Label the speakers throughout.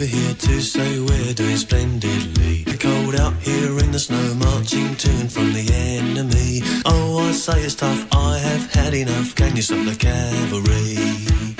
Speaker 1: over here to say we're doing splendidly. The cold out here in the snow, marching to and from the enemy. Oh, I say it's tough, I have had enough. Can you stop the cavalry?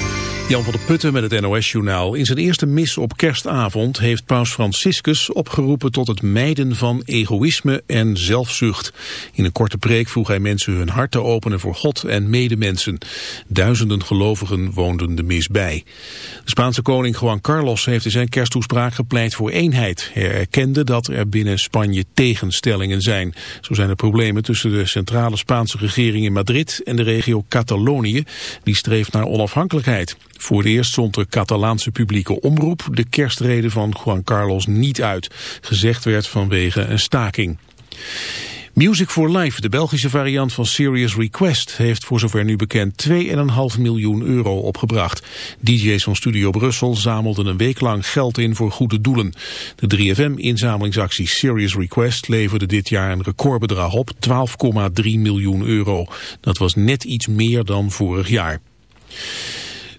Speaker 2: Jan van der Putten met het NOS-journaal. In zijn eerste mis op kerstavond heeft paus Franciscus opgeroepen tot het mijden van egoïsme en zelfzucht. In een korte preek vroeg hij mensen hun hart te openen voor God en medemensen. Duizenden gelovigen woonden de mis bij. De Spaanse koning Juan Carlos heeft in zijn kersttoespraak gepleit voor eenheid. Hij erkende dat er binnen Spanje tegenstellingen zijn. Zo zijn er problemen tussen de centrale Spaanse regering in Madrid en de regio Catalonië. Die streeft naar onafhankelijkheid. Voor het eerst zond de Catalaanse publieke omroep de kerstreden van Juan Carlos niet uit. Gezegd werd vanwege een staking. Music for Life, de Belgische variant van Serious Request, heeft voor zover nu bekend 2,5 miljoen euro opgebracht. DJ's van Studio Brussel zamelden een week lang geld in voor goede doelen. De 3FM-inzamelingsactie Serious Request leverde dit jaar een recordbedrag op, 12,3 miljoen euro. Dat was net iets meer dan vorig jaar.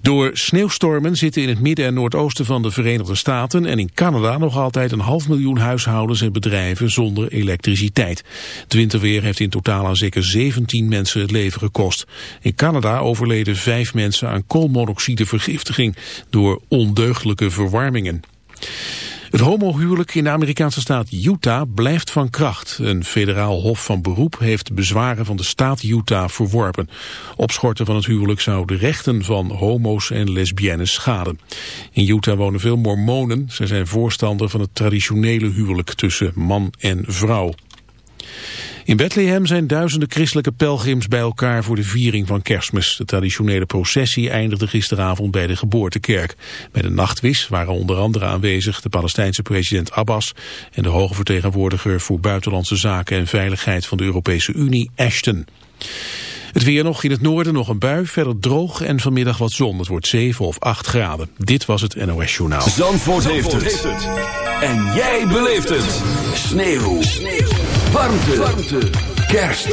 Speaker 2: Door sneeuwstormen zitten in het midden en noordoosten van de Verenigde Staten en in Canada nog altijd een half miljoen huishoudens en bedrijven zonder elektriciteit. Het winterweer heeft in totaal aan zeker 17 mensen het leven gekost. In Canada overleden vijf mensen aan koolmonoxidevergiftiging door ondeugdelijke verwarmingen. Het homohuwelijk in de Amerikaanse staat Utah blijft van kracht. Een federaal hof van beroep heeft bezwaren van de staat Utah verworpen. Opschorten van het huwelijk zou de rechten van homo's en lesbiennes schaden. In Utah wonen veel mormonen. Ze zijn voorstander van het traditionele huwelijk tussen man en vrouw. In Bethlehem zijn duizenden christelijke pelgrims bij elkaar voor de viering van kerstmis. De traditionele processie eindigde gisteravond bij de geboortekerk. Bij de nachtwis waren onder andere aanwezig de Palestijnse president Abbas... en de hoge vertegenwoordiger voor buitenlandse zaken en veiligheid van de Europese Unie, Ashton. Het weer nog in het noorden nog een bui, verder droog en vanmiddag wat zon. Het wordt 7 of 8 graden. Dit was het NOS Journaal.
Speaker 3: Zandvoort, heeft, het. En jij beleeft het. Sneeuw. Sneeuw. Warmte. Warmte. Kerst.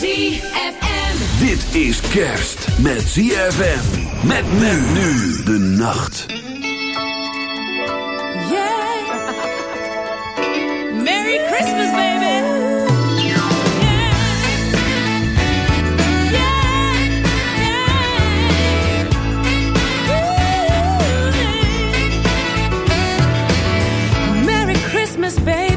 Speaker 4: ZFM.
Speaker 3: Dit is kerst met ZFM. Met men nu de nacht.
Speaker 4: Yeah. Merry Christmas, baby. baby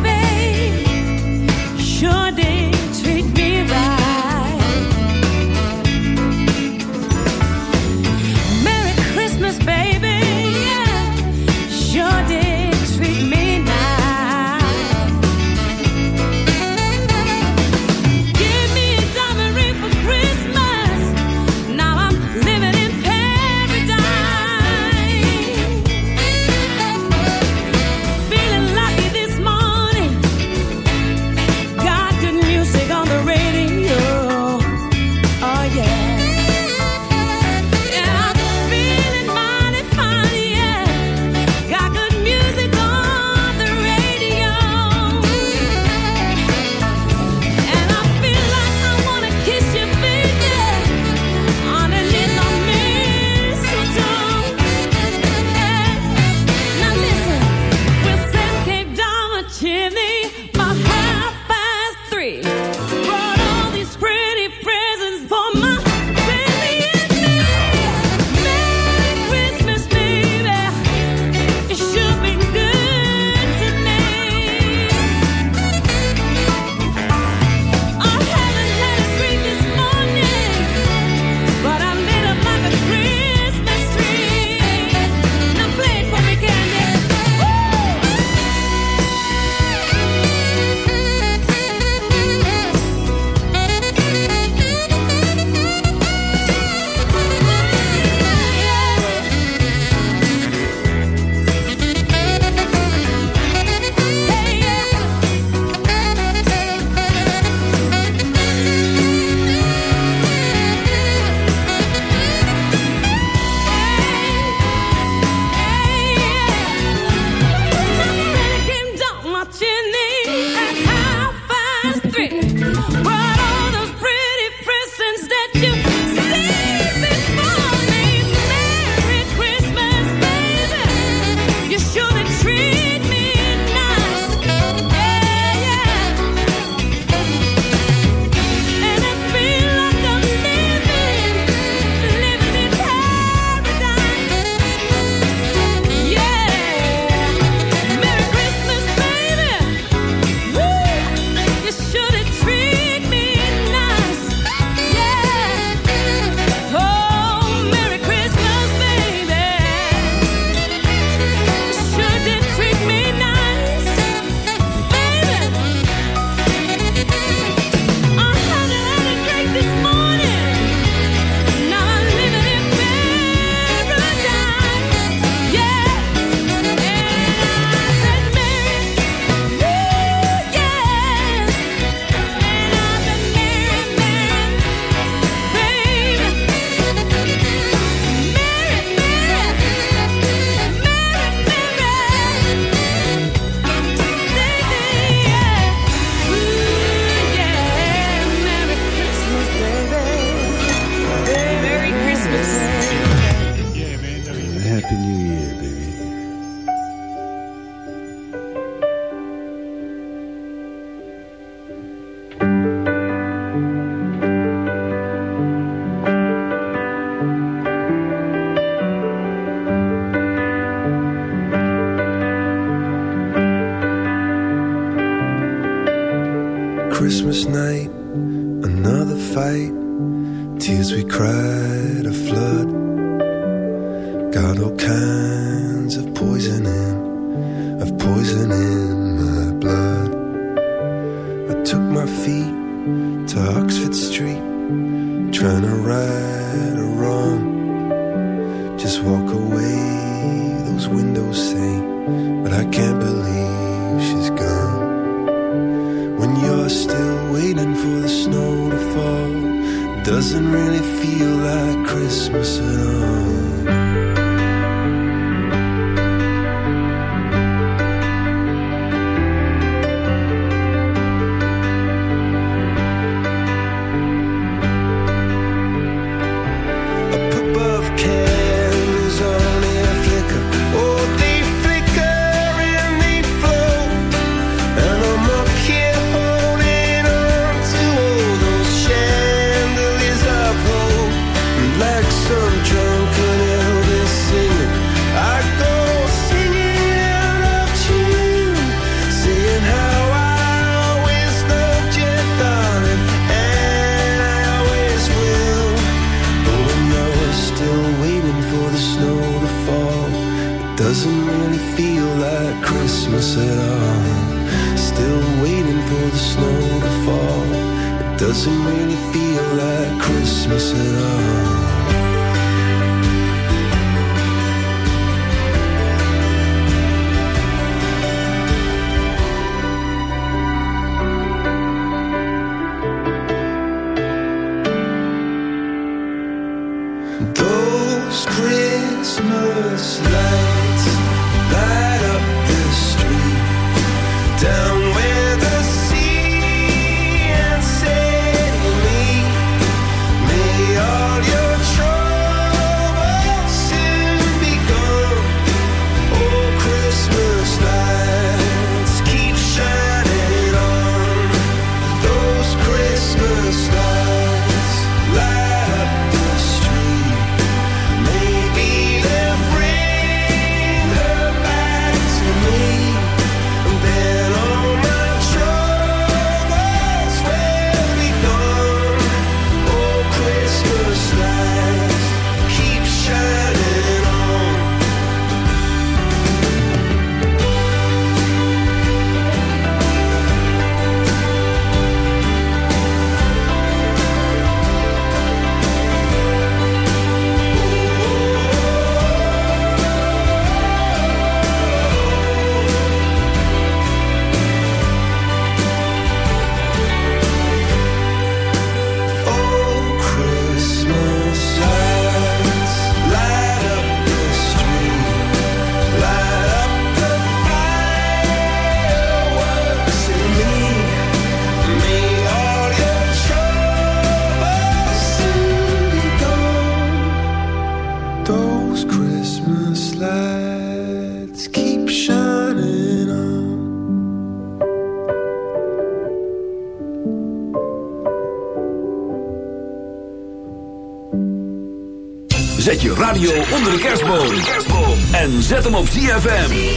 Speaker 4: op ZFM.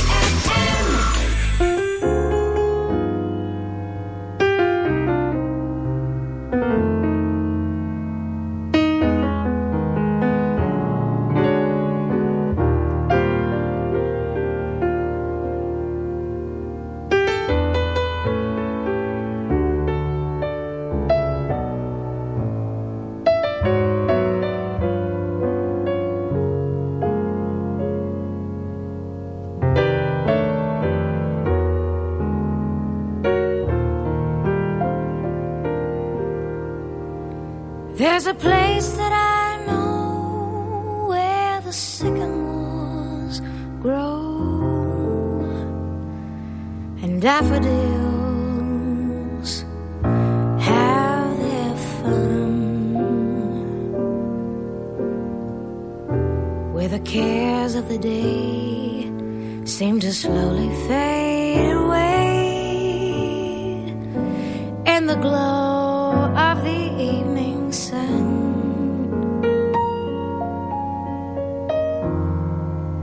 Speaker 5: the glow of the evening sun.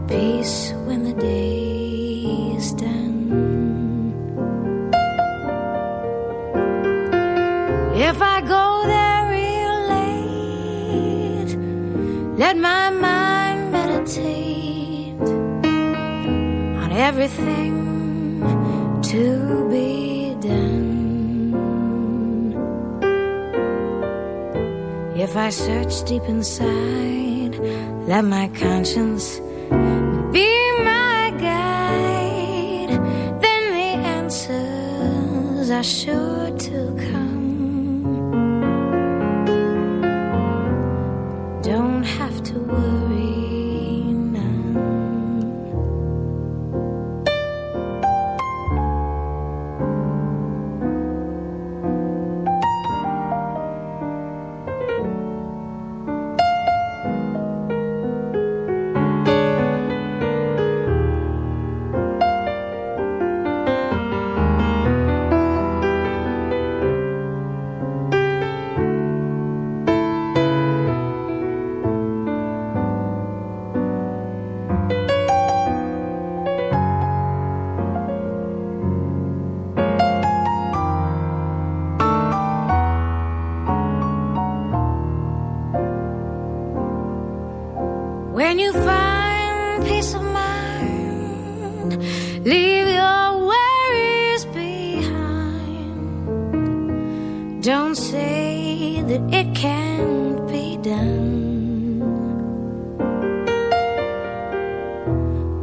Speaker 5: Peace when the day is done.
Speaker 4: If I go there real late, let my mind meditate on everything to if I search deep inside, let my conscience be my guide, then the answers are sure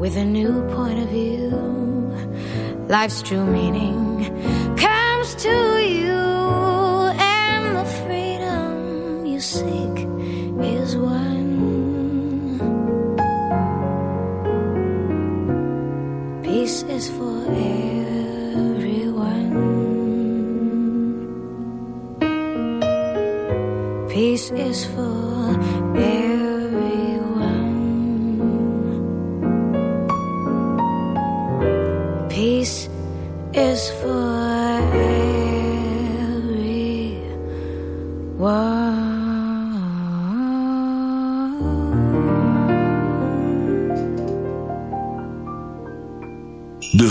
Speaker 4: with a new point of view. Life's true meaning comes to you.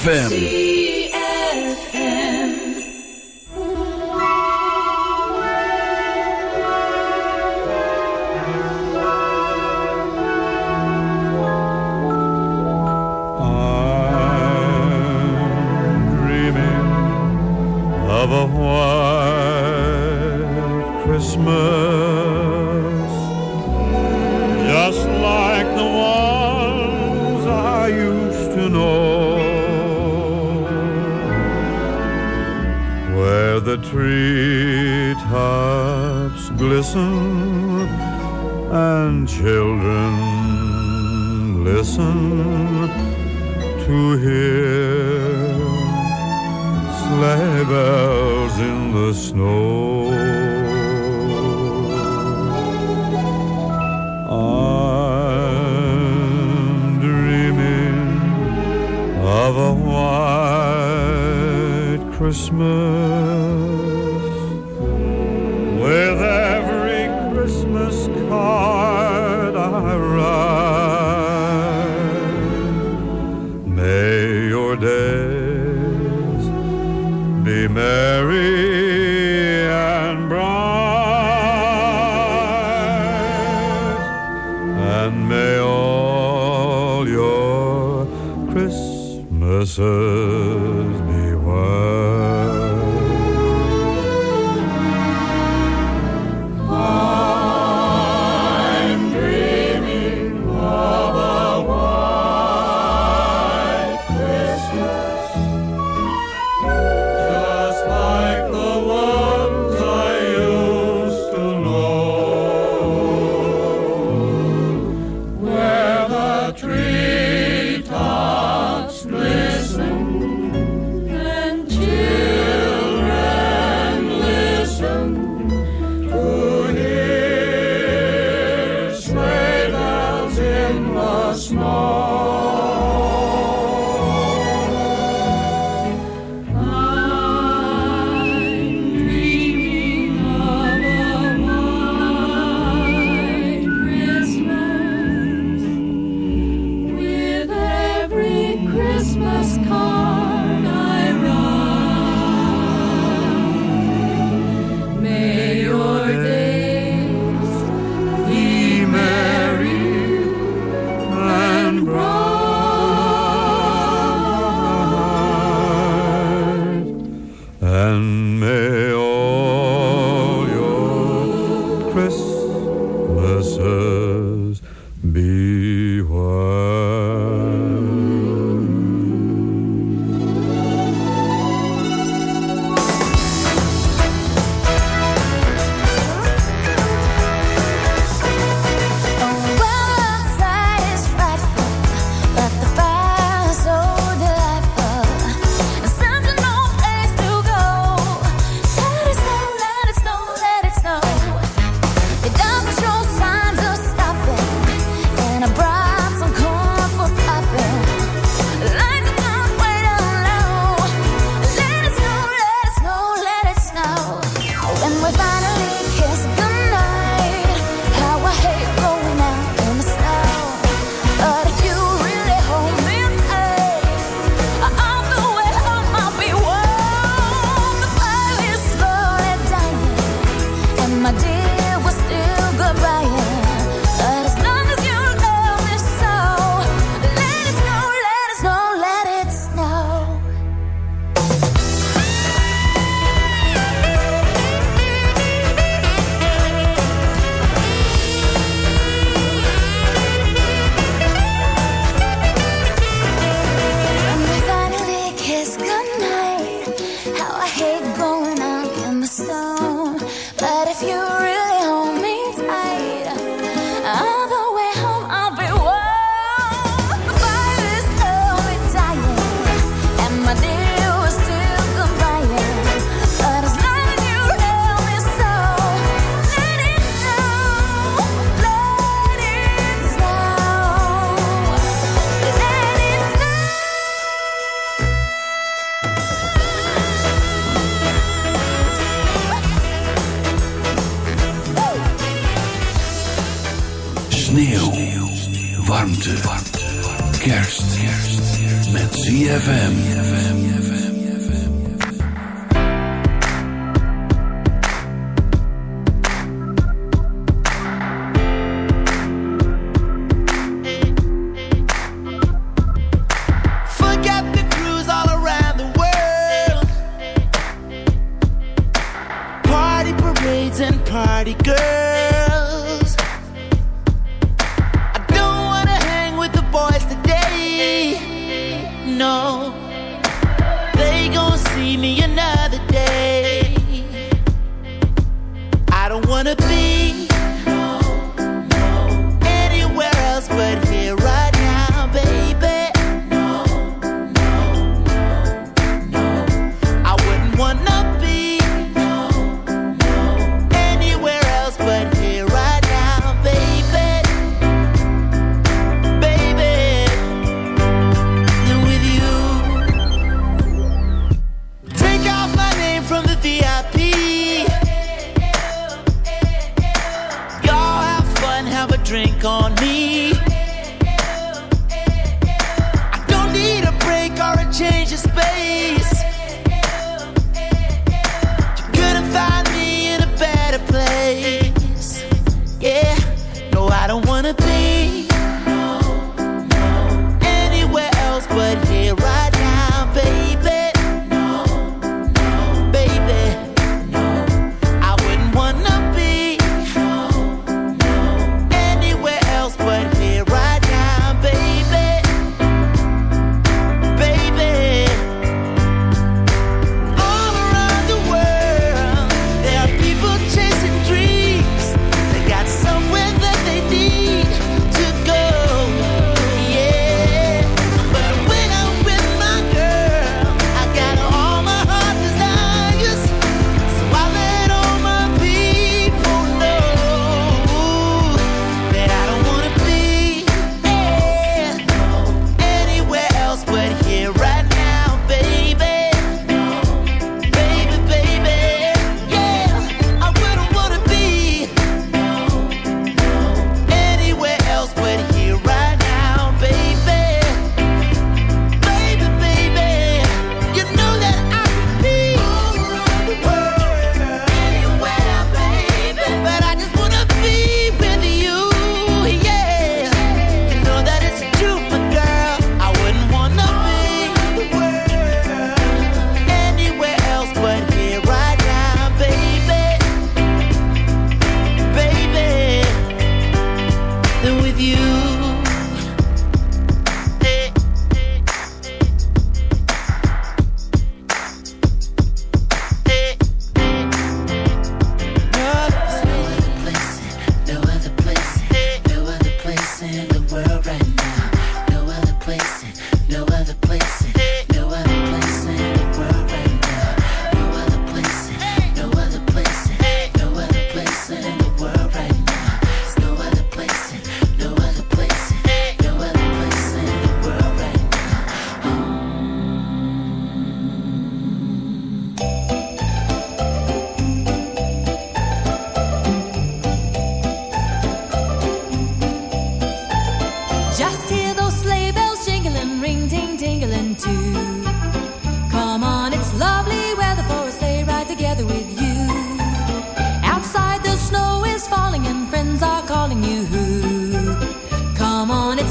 Speaker 6: ZFM.
Speaker 7: And may all your Christmases be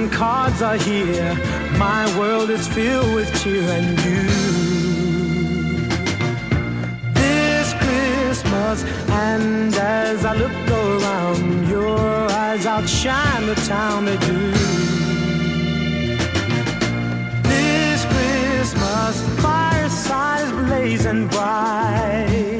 Speaker 8: and cards are here. My world is filled with cheer and you. This Christmas, and as I look around, your eyes outshine the town they do. This Christmas, firesides blazing bright.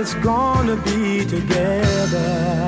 Speaker 8: it's gonna be together.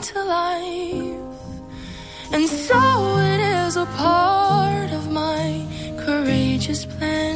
Speaker 9: to life. And so it is a part of my courageous plan.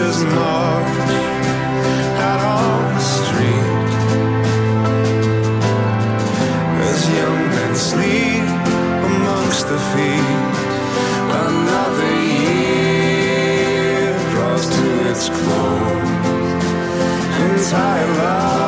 Speaker 10: As march out on the street as young men sleep amongst the feet. Another year draws to its close. Entire life.